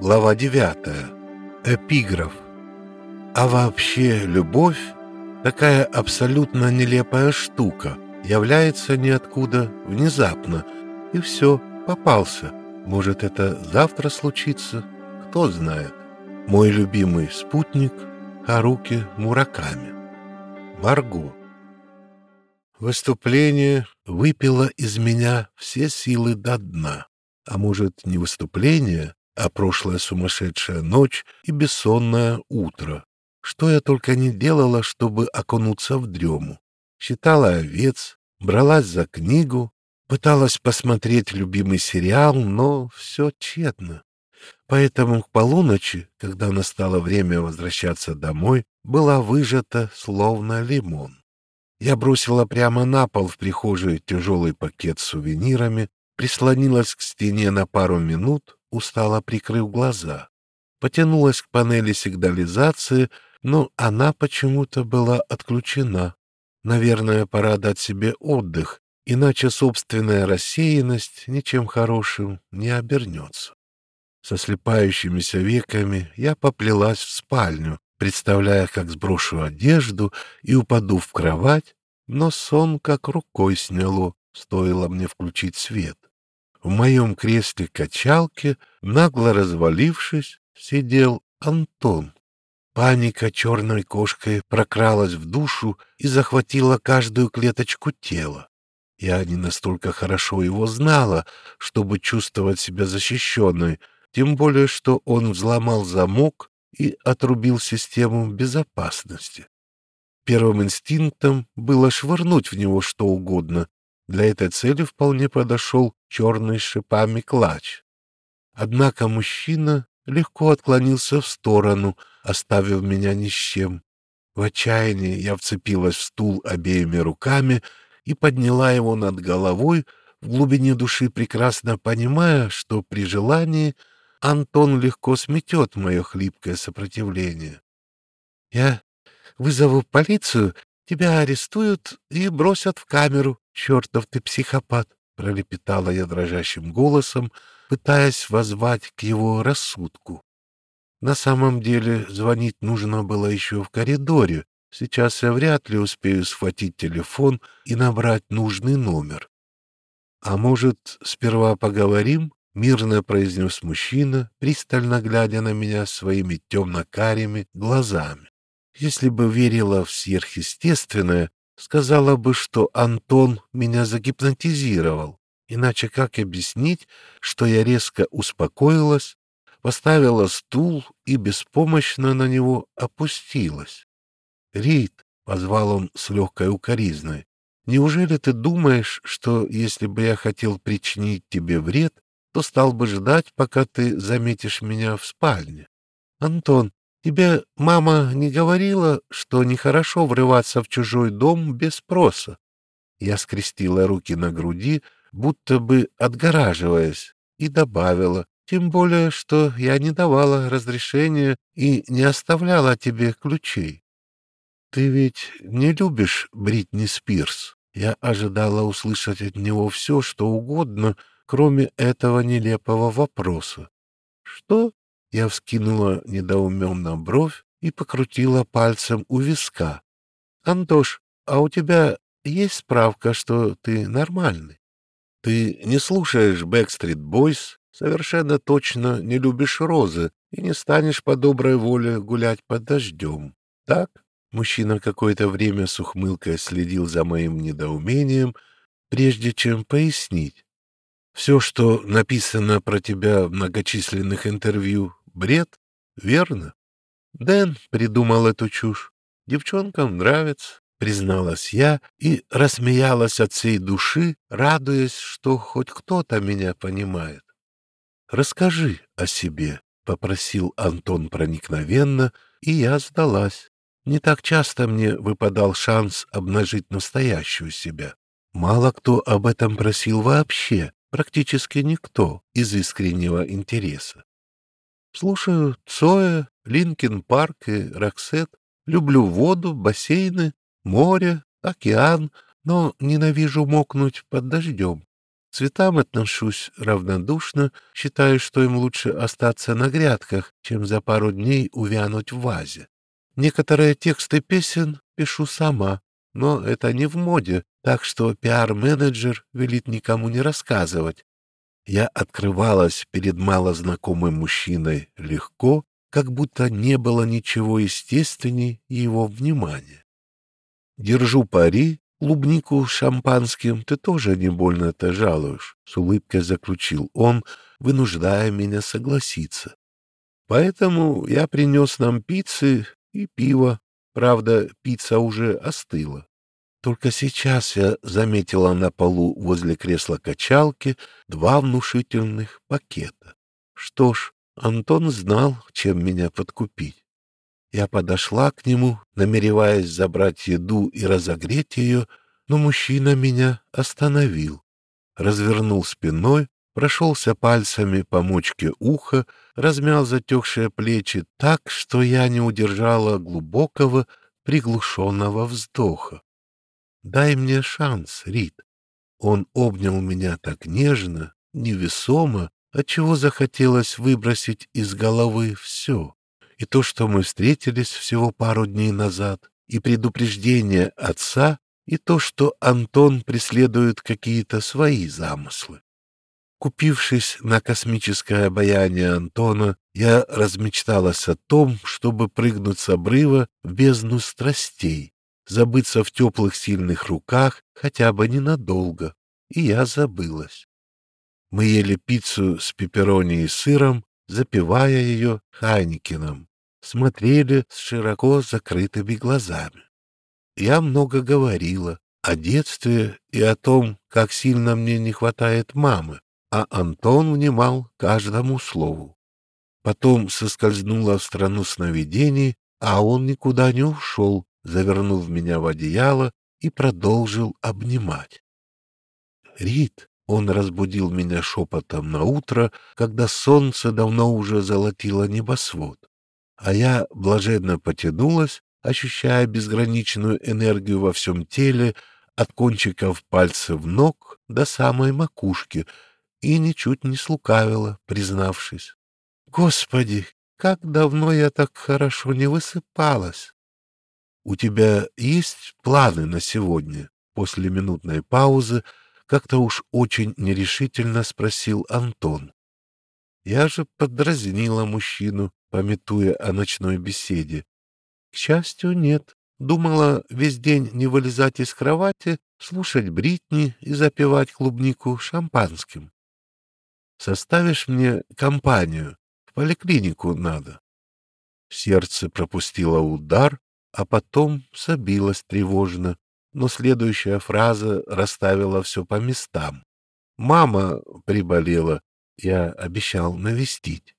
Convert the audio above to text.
Глава 9. Эпиграф. А вообще любовь — такая абсолютно нелепая штука, является ниоткуда, внезапно, и все, попался. Может, это завтра случится, кто знает. Мой любимый спутник Харуки Мураками. Марго. Выступление выпило из меня все силы до дна. А может, не выступление, а прошлая сумасшедшая ночь и бессонное утро. Что я только не делала, чтобы окунуться в дрему. Считала овец, бралась за книгу, пыталась посмотреть любимый сериал, но все тщетно. Поэтому к полуночи, когда настало время возвращаться домой, была выжата словно лимон. Я бросила прямо на пол в прихожей тяжелый пакет с сувенирами, прислонилась к стене на пару минут, устало прикрыв глаза. Потянулась к панели сигнализации, но она почему-то была отключена. Наверное, пора дать себе отдых, иначе собственная рассеянность ничем хорошим не обернется. Со слепающимися веками я поплелась в спальню, представляя, как сброшу одежду и упаду в кровать, но сон как рукой сняло, стоило мне включить свет. В моем кресле-качалке, нагло развалившись, сидел Антон. Паника черной кошкой прокралась в душу и захватила каждую клеточку тела. Я не настолько хорошо его знала, чтобы чувствовать себя защищенной, тем более что он взломал замок и отрубил систему безопасности. Первым инстинктом было швырнуть в него что угодно, для этой цели вполне подошел черный шипами клач. Однако мужчина легко отклонился в сторону, оставив меня ни с чем. В отчаянии я вцепилась в стул обеими руками и подняла его над головой, в глубине души прекрасно понимая, что при желании Антон легко сметет мое хлипкое сопротивление. «Я вызову полицию, тебя арестуют и бросят в камеру», «Чертов ты психопат!» — пролепетала я дрожащим голосом, пытаясь возвать к его рассудку. На самом деле звонить нужно было еще в коридоре. Сейчас я вряд ли успею схватить телефон и набрать нужный номер. «А может, сперва поговорим?» — мирно произнес мужчина, пристально глядя на меня своими темно-карими глазами. Если бы верила в сверхъестественное, сказала бы, что Антон меня загипнотизировал. Иначе как объяснить, что я резко успокоилась, поставила стул и беспомощно на него опустилась? «Рит», — позвал он с легкой укоризной, — «неужели ты думаешь, что если бы я хотел причинить тебе вред, то стал бы ждать, пока ты заметишь меня в спальне? Антон, Тебе мама не говорила, что нехорошо врываться в чужой дом без спроса? Я скрестила руки на груди, будто бы отгораживаясь, и добавила, тем более, что я не давала разрешения и не оставляла тебе ключей. Ты ведь не любишь Бритни Спирс? Я ожидала услышать от него все, что угодно, кроме этого нелепого вопроса. Что? Я вскинула недоуменно бровь и покрутила пальцем у виска. — Антош, а у тебя есть справка, что ты нормальный? Ты не слушаешь Backstreet Boys, совершенно точно не любишь розы и не станешь по доброй воле гулять под дождем. Так? Мужчина какое-то время с ухмылкой следил за моим недоумением, прежде чем пояснить. Все, что написано про тебя в многочисленных интервью, Бред, верно? Дэн придумал эту чушь. Девчонкам нравится, призналась я и рассмеялась от всей души, радуясь, что хоть кто-то меня понимает. Расскажи о себе, попросил Антон проникновенно, и я сдалась. Не так часто мне выпадал шанс обнажить настоящую себя. Мало кто об этом просил вообще, практически никто из искреннего интереса. Слушаю Цоя, Linkin Park и Роксет. Люблю воду, бассейны, море, океан, но ненавижу мокнуть под дождем. цветам отношусь равнодушно, считаю, что им лучше остаться на грядках, чем за пару дней увянуть в вазе. Некоторые тексты песен пишу сама, но это не в моде, так что пиар-менеджер велит никому не рассказывать. Я открывалась перед малознакомым мужчиной легко, как будто не было ничего естественней его внимания. Держу пари, клубнику с шампанским ты тоже не больно-то жалуешь, — с улыбкой заключил он, вынуждая меня согласиться. Поэтому я принес нам пиццы и пиво. Правда, пицца уже остыла. Только сейчас я заметила на полу возле кресла качалки два внушительных пакета. Что ж, Антон знал, чем меня подкупить. Я подошла к нему, намереваясь забрать еду и разогреть ее, но мужчина меня остановил. Развернул спиной, прошелся пальцами по мочке уха, размял затекшие плечи так, что я не удержала глубокого, приглушенного вздоха. Дай мне шанс, Рит. Он обнял меня так нежно, невесомо, отчего захотелось выбросить из головы все. И то, что мы встретились всего пару дней назад, и предупреждение отца, и то, что Антон преследует какие-то свои замыслы. Купившись на космическое обаяние Антона, я размечталась о том, чтобы прыгнуть с обрыва в бездну страстей, забыться в теплых сильных руках хотя бы ненадолго, и я забылась. Мы ели пиццу с пепперони и сыром, запивая ее Хайникином, смотрели с широко закрытыми глазами. Я много говорила о детстве и о том, как сильно мне не хватает мамы, а Антон внимал каждому слову. Потом соскользнула в страну сновидений, а он никуда не ушел, завернув меня в одеяло и продолжил обнимать. «Рит!» — он разбудил меня шепотом на утро, когда солнце давно уже золотило небосвод. А я блаженно потянулась, ощущая безграничную энергию во всем теле, от кончиков пальцев ног до самой макушки, и ничуть не слукавила, признавшись. «Господи, как давно я так хорошо не высыпалась!» «У тебя есть планы на сегодня?» После минутной паузы как-то уж очень нерешительно спросил Антон. Я же подразнила мужчину, пометуя о ночной беседе. К счастью, нет. Думала весь день не вылезать из кровати, слушать Бритни и запивать клубнику шампанским. Составишь мне компанию, в поликлинику надо. Сердце пропустило удар, а потом забилась тревожно, но следующая фраза расставила все по местам. Мама приболела, я обещал навестить.